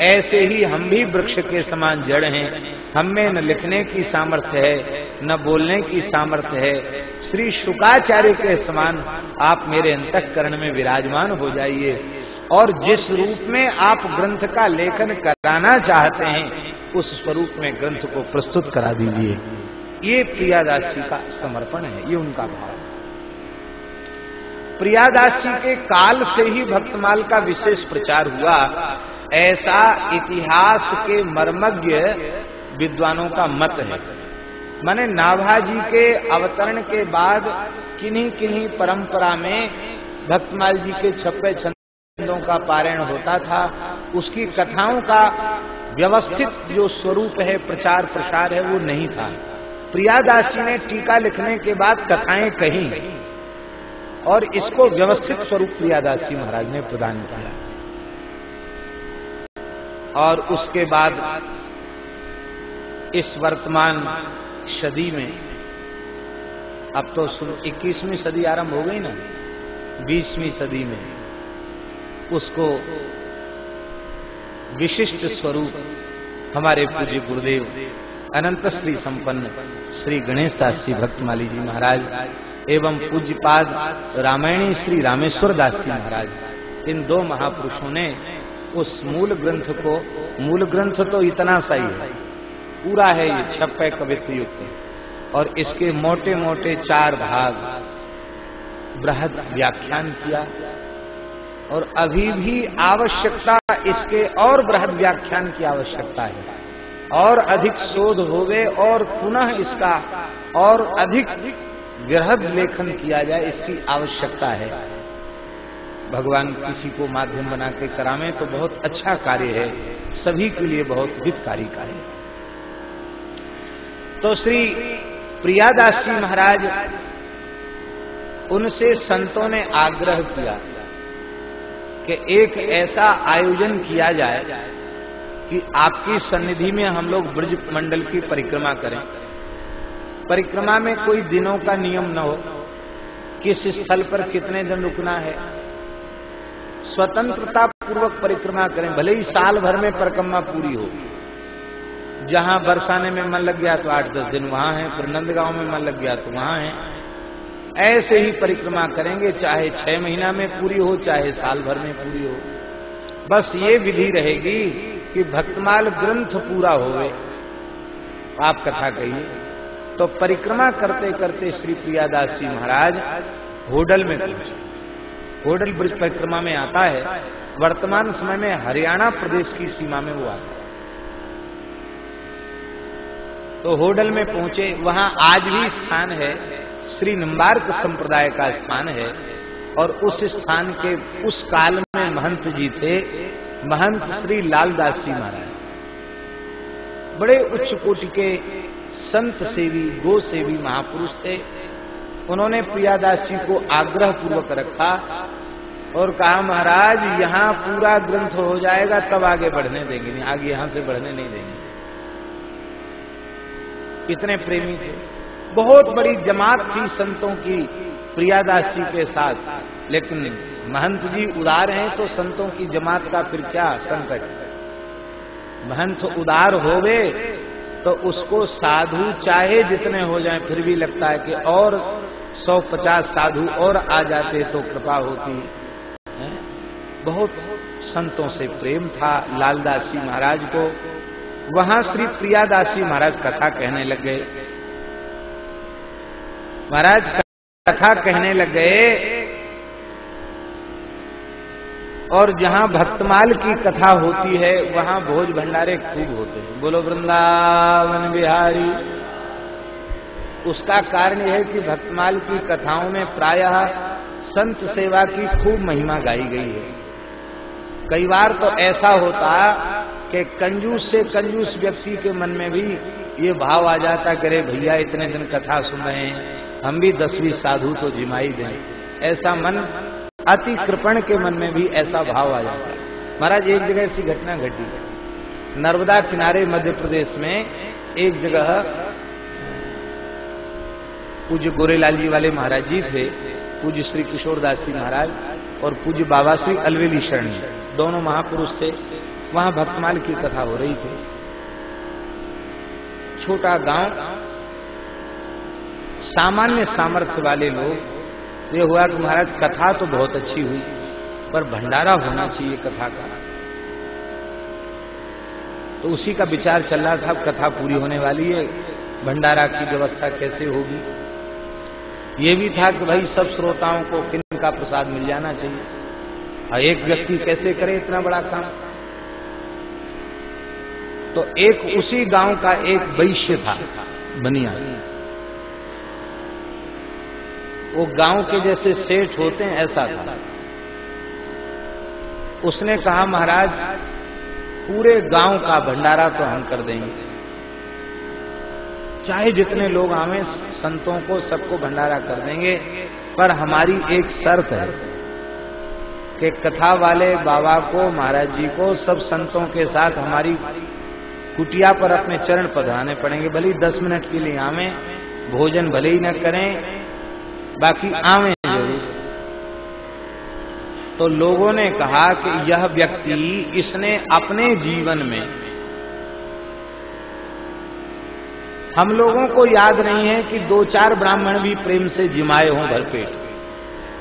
ऐसे ही हम भी वृक्ष के समान जड़ हैं। हम में न लिखने की सामर्थ्य है, न बोलने की सामर्थ्य है। श्री शुकाचार्य के समान आप मेरे अंतकरण में विराजमान हो जाइए। और जिस रूप में आप ग्रंथ का लेखन कराना चाहते हैं, उस स्वरूप में ग्रंथ को प्रस्तुत करा दीजिए। ये प्रियादासी का समर्पण है, ये उनका भाव प्रियादासी के काल से ही भक्तमाल का विशेष प्रचार हुआ। ऐसा इतिहास के मर्मज्ञ विद्वानों का मत है। माने नाभाजी के अवतरण के बाद किन्हीं किन्हीं परंपरा में भक्तमाल जी के छप्पे छंदों का पारायण होता था। उसकी कथाओं का व्यवस्थित जो स्वरूप है प्रचार प्रसार है, वो नहीं था। प्रियादासी ने टीका लिखने के बाद कथाएँ कही और इसको व्यवस्थित स्वरूप प्रियादासी महाराज ने प्रदान किया। और उसके बाद इस वर्तमान सदी में, अब तो इक्कीसवीं सदी आरंभ हो गई ना, बीसवीं सदी में उसको विशिष्ट स्वरूप हमारे पूज्य गुरुदेव अनंत श्री संपन्न श्री गणेश दास जी भक्तमाली जी महाराज, एवं पूज्यपाद रामायणी श्री रामेश्वर दास जी महाराज। इन दो महापुरुषों ने उस मूल ग्रंथ को, मूल ग्रंथ तो इतना सही है पूरा है ये छप्पे कवित्व युक्त। और इसके मोटे मोटे चार भाग बृहद व्याख्यान किया। और अभी भी आवश्यकता इसके और बृहद व्याख्यान की आवश्यकता है। और अधिक शोध होवे और पुनः इसका और अधिक बृहद लेखन किया जाए, इसकी आवश्यकता है। भगवान किसी को माध्यम बना के करावे तो बहुत अच्छा कार्य है। सभी के लिए बहुत हितकारी कार्य है। तो श्री प्रियादास जी महाराज, उनसे संतों ने आग्रह किया कि एक ऐसा आयोजन किया जाए कि आपकी सन्निधि में हम लोग ब्रज मंडल की परिक्रमा करें। परिक्रमा में कोई दिनों का नियम न हो, किस स्थल पर कितने दिन रुकना है। स्वतंत्रता पूर्वक परिक्रमा करें, भले ही साल भर में परिक्रमा पूरी हो। जहाँ बरसाने में मन लग गया तो आठ दस दिन वहाँ है, फिर नंदगांव में मन लग गया तो वहाँ है। ऐसे ही परिक्रमा करेंगे, चाहे छह महीना में पूरी हो, चाहे साल भर में पूरी हो। बस ये विधि रहेगी कि भक्तमाल ग्रंथ पूरा होवे। आप कथा कहिए। तो परिक्रमा करते करते श्री प्रियादास जी महाराज होडल में पहुँचे। होडल ब्रिज परिक्रमा में आता है। वर्तमान समय में हरियाणा प्रदेश की सीमा में वो आता है। तो होडल में पहुँचे। वहाँ आज भी स्थान है। श्री निम्बार्क संप्रदाय का स्थान है। और उस स्थान के उस काल में महंत जी थे। महंत श्री लालदास जी महाराज। बड़े उच्च कोटि के संत सेवी, गो सेवी महापुरुष थे। उन्होंने प्रियादास जी को आग्रह पूर्वक रखा और कहा, महाराज, यहाँ पूरा ग्रंथ हो जाएगा, तब आगे बढ़ने देंगे, नहीं, आगे यहाँ से बढ़ने नहीं देंगे। कितने प्रेमी थे। बहुत बड़ी जमात थी संतों की प्रियादास जी के साथ। लेकिन महंत जी उदार हैं तो संतों की जमात का फिर क्या संकट? महंत उदार होवे तो उसको साधु चाहे जितने हो जाएँ, फिर भी लगता है कि और सौ पचास साधु और आ जाते तो कृपा होती। है? बहुत संतों से प्रेम था लालदास जी महाराज को। वहाँ श्री प्रियादास महाराज कथा कहने लग गए। महाराज कथा कहने लग गए और जहाँ भक्तमाल की कथा होती है, वहाँ भोज भंडारे खूब होते हैं। बोलो, वृंदावन बिहारी। उसका कारण यह है कि भक्तमाल की कथाओं में प्रायः संत सेवा की खूब महिमा गाई गई है। कई बार तो ऐसा होता कि कंजूस से कंजूस व्यक्ति के मन में भी ये भाव आ जाता करे भैया, इतने दिन कथा सुन रहे हैं, हम भी दसवीं साधु तो जिमाई दें। ऐसा मन अति कृपण के मन में भी ऐसा भाव आ जाता है। महाराज, एक जगह ऐसी घटना घटी। नर्मदा किनारे मध्य प्रदेश में एक जगह पूज्य गोरेलाल जी वाले महाराज जी थे, पूज्य श्री किशोरदास जी महाराज और पूज्य बाबा श्री अलवेली शरण दोनों महापुरुष थे। वहाँ भक्तमाल की कथा हो रही थी। छोटा गाँव, सामान्य सामर्थ्य वाले लोग ये हुआ कि महाराज, कथा तो बहुत अच्छी हुई, पर भंडारा होना चाहिए कथा का। तो उसी का विचार चल रहा था कथा पूरी होने वाली है, भंडारा की व्यवस्था कैसे होगी? ये भी था कि भाई, सब श्रोताओं को किन का प्रसाद मिल जाना चाहिए। और एक व्यक्ति कैसे करे इतना बड़ा काम? तो एक उसी गाँव का एक वैश्य था बनिया वो गाँव के जैसे सेठ होते हैं, ऐसा था। उसने कहा, महाराज, पूरे गाँव का भंडारा तो हम कर देंगे। चाहे जितने लोग आवे, संतों को सबको भंडारा कर देंगे, पर हमारी एक शर्त है कि कथा वाले बाबा को, महाराज जी को, सब संतों के साथ हमारी कुटिया पर अपने चरण पधराने पड़ेंगे। भले दस मिनट के लिए आवे, भोजन भले ही न करें बाकी आवे ज़रूर। तो लोगों ने कहा कि यह व्यक्ति इसने अपने जीवन में, हम लोगों को याद नहीं है कि दो चार ब्राह्मण भी प्रेम से जिमाए हों भरपेट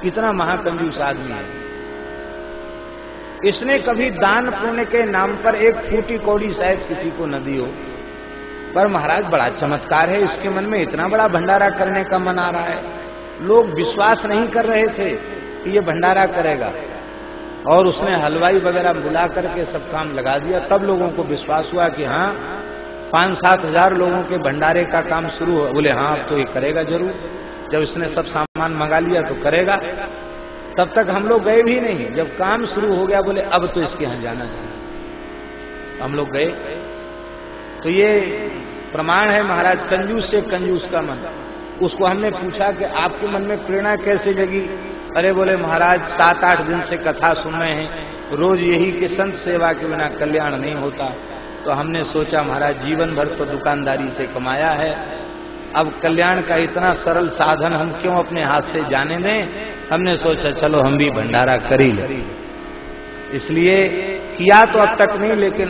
कितना महाकंजूस आदमी है। इसने कभी दान पुण्य के नाम पर एक फूटी कौड़ी शायद किसी को न दी हो। पर महाराज, बड़ा चमत्कार है, इसके मन में इतना बड़ा भंडारा करने का मन आ रहा है। लोग विश्वास नहीं कर रहे थे कि ये भंडारा करेगा। और उसने हलवाई वगैरह बुला करके सब काम लगा दिया। तब लोगों को विश्वास हुआ कि हाँ पाँच सात हज़ार लोगों के भंडारे का काम शुरू हुआ बोले हाँ अब तो ये करेगा ज़रूर। जब इसने सब सामान मंगा लिया तो करेगा। तब तक हम लोग गए भी नहीं। जब काम शुरू हो गया, बोले, अब तो इसके यहाँ जाना चाहिए। हम लोग गए। तो ये प्रमाण है महाराज, कंजूस से कंजूस का मन उसको हमने पूछा कि आपके मन में प्रेरणा कैसे जगी? अरे बोले, महाराज सात आठ दिन से कथा सुन रहे हैं। रोज यही कि संत सेवा के बिना कल्याण नहीं होता। तो हमने सोचा, महाराज, जीवन भर तो दुकानदारी से कमाया है। अब कल्याण का इतना सरल साधन हम क्यों अपने हाथ से जाने दें? हमने सोचा, चलो, हम भी भंडारा कर ही इसलिए किया तो अब तक नहीं, लेकिन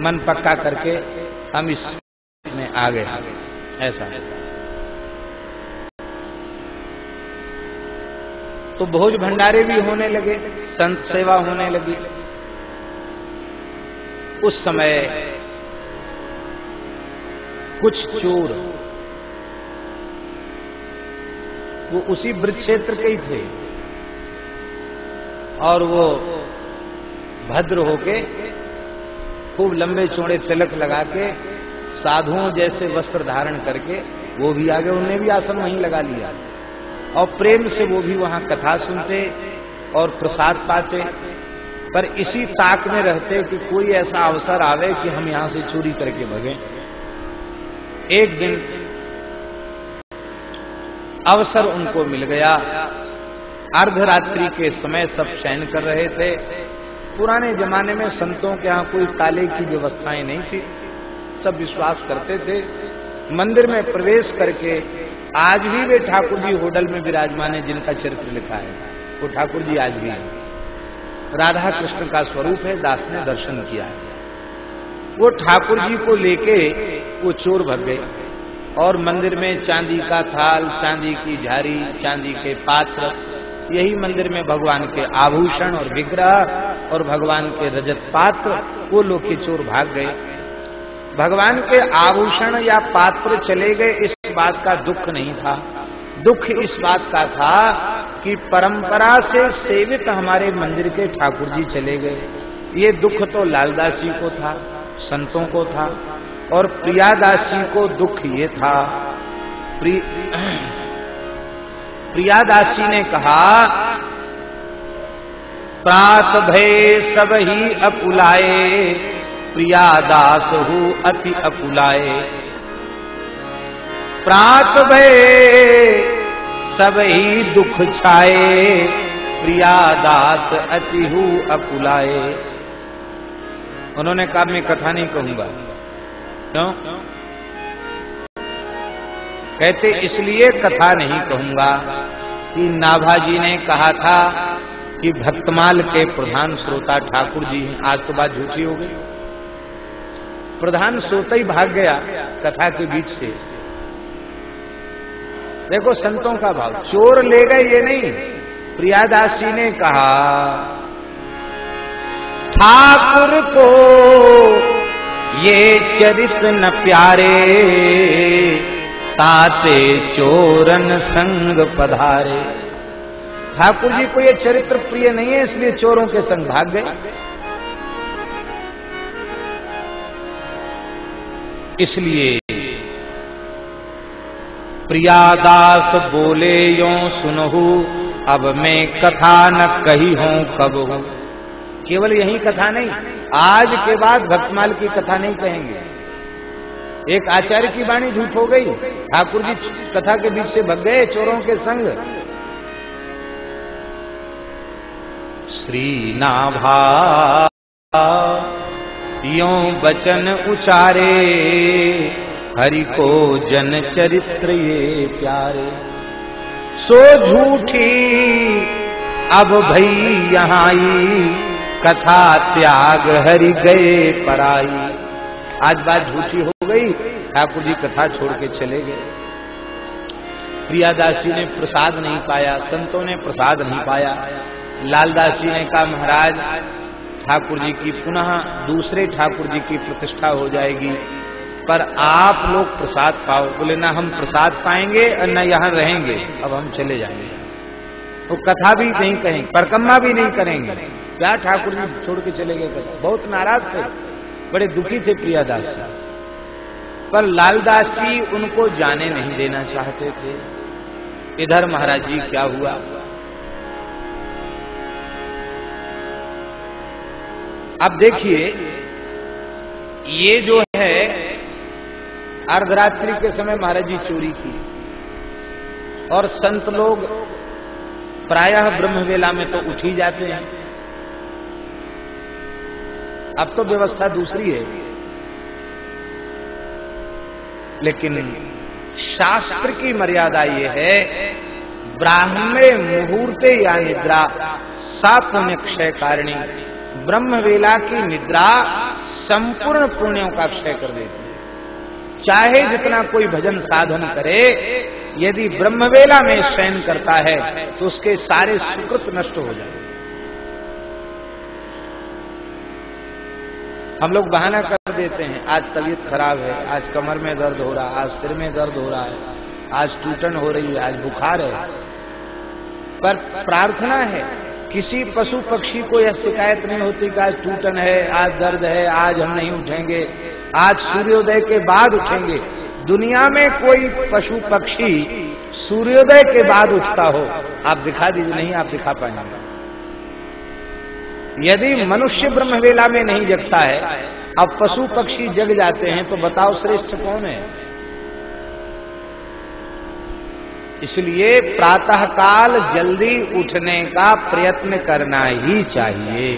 मन पक्का करके हम इस में आ गए। ऐसा। तो भोज भंडारे भी होने लगे, संत सेवा होने लगी। उस समय कुछ चोर, वो उसी वृक्ष क्षेत्र के ही थे। और वो भद्र होके खूब लंबे चौड़े तिलक लगा के, साधुओं जैसे वस्त्र धारण करके, वो भी आगे उन्हें भी आसन वहीं लगा लिया। और प्रेम से वो भी वहाँ कथा सुनते और प्रसाद पाते। पर इसी ताक में रहते कि कोई ऐसा अवसर आवे कि हम यहाँ से चोरी करके भगे। एक दिन अवसर उनको मिल गया। अर्धरात्रि के समय सब शयन कर रहे थे। पुराने जमाने में संतों के यहाँ कोई ताले की व्यवस्थाएँ नहीं थी। सब विश्वास करते थे। मंदिर में प्रवेश करके आज भी वे ठाकुर जी होटल में विराजमान है, जिनका चरित्र लिखा है। वो ठाकुर जी आज भी है। राधा कृष्ण का स्वरूप है, दास ने दर्शन किया है। वो ठाकुर जी को लेके वो चोर भग गए। और मंदिर में चांदी का थाल, चांदी की झारी, चांदी के पात्र, यही मंदिर में भगवान के आभूषण और विग्रह और भगवान के रजत पात्र, वो लोग के चोर भाग गए। भगवान के आभूषण या पात्र चले गए, इस बात का दुख नहीं था। दुख इस बात का था कि परंपरा से सेवित हमारे मंदिर के ठाकुर जी चले गए। ये दुख तो लालदास जी को था, संतों को था और प्रियादास जी को दुख ये था। प्रि... प्रियादास जी ने कहा, प्रात भय सब ही अकुलाए प्रियादास हु अति अकुलाए प्रात भय, सब ही दुख छाए प्रियादास अति हु अकुलाए उन्होंने कहा, मैं कथा नहीं कहूँगा। क्यों? कहते, इसलिए कथा नहीं कहूँगा कि नाभाजी ने कहा था कि भक्तमाल के प्रधान श्रोता ठाकुर जी आज तो बात झूठी हो गई। प्रधान श्रोता ही भाग गया कथा के बीच से। देखो संतों का भाव। चोर ले गए ये नहीं। प्रियादास जी ने कहा, ठाकुर को ये चरित्र न प्यारे ताते चोरन संग पधारे। ठाकुर जी को ये चरित्र प्रिय नहीं है, इसलिए चोरों के संग भाग गए। इसलिए प्रियादास बोले, यो सुनहु, अब मैं कथा न कही हूँ कब हूँ? केवल यही कथा नहीं, आज के बाद भक्तमाल की कथा नहीं कहेंगे। एक आचार्य की वाणी झूठ हो गई, ठाकुर जी कथा के बीच से भग गए चोरों के संग। श्री नाभा, यो बचन उचारे हरि को जन चरित्र ये प्यारे। सो झूठी, अब भई यहाँ आई। कथा त्याग हरि गए पराई। आज बात झूठी हो गई, ठाकुर जी कथा छोड़ के चले गए। प्रियादासी ने प्रसाद नहीं पाया, संतों ने प्रसाद नहीं पाया। लालदास जी ने कहा, महाराज, ठाकुर जी की पुनः दूसरे ठाकुर जी की प्रतिष्ठा हो जाएगी। पर आप लोग प्रसाद पाओ। बोले, ना, हम प्रसाद पाएँगे और न यहाँ रहेंगे। अब हम चले जाएँगे। वो तो कथा भी नहीं कहेंगे परकम्मा भी नहीं करेंगे। क्या ठाकुर जी छोड़ के चले गए कथा? बहुत नाराज़ थे। बड़े दुखी थे प्रियादास जी। पर लालदास जी उनको जाने नहीं देना चाहते थे। इधर महाराज जी, क्या हुआ? अब देखिए, ये जो है अर्धरात्रि के समय महाराज जी चोरी की। और संत लोग प्रायः ब्रह्मवेला में तो उठ ही जाते हैं। अब तो व्यवस्था दूसरी है। लेकिन शास्त्र की मर्यादा ये है, ब्राह्मणे मुहूर्ते या निद्रा सा पुण्य क्षय कारिणी, ब्रह्मवेला की निद्रा संपूर्ण पुण्यों का क्षय कर देती चाहे जितना कोई भजन साधन करे, यदि ब्रह्मवेला में शयन करता है तो उसके सारे सुकृत नष्ट हो जाए हम लोग बहाना कर देते हैं, आज तबीयत खराब है, आज कमर में दर्द हो रहा है आज सिर में दर्द हो रहा है, आज टूटन हो रही है, आज बुखार है। पर प्रार्थना है, किसी पशु पक्षी को यह शिकायत नहीं होती कि आज टूटन है, आज दर्द है, आज हम नहीं उठेंगे। आज सूर्योदय के बाद उठेंगे। दुनिया में कोई पशु पक्षी सूर्योदय के बाद उठता हो, आप दिखा दीजिए, नहीं आप दिखा पाएँगे। यदि मनुष्य ब्रह्मवेला में नहीं जगता है, अब पशु पक्षी जग जाते हैं तो बताओ श्रेष्ठ कौन है? इसलिए प्रातःकाल जल्दी उठने का प्रयत्न करना ही चाहिए।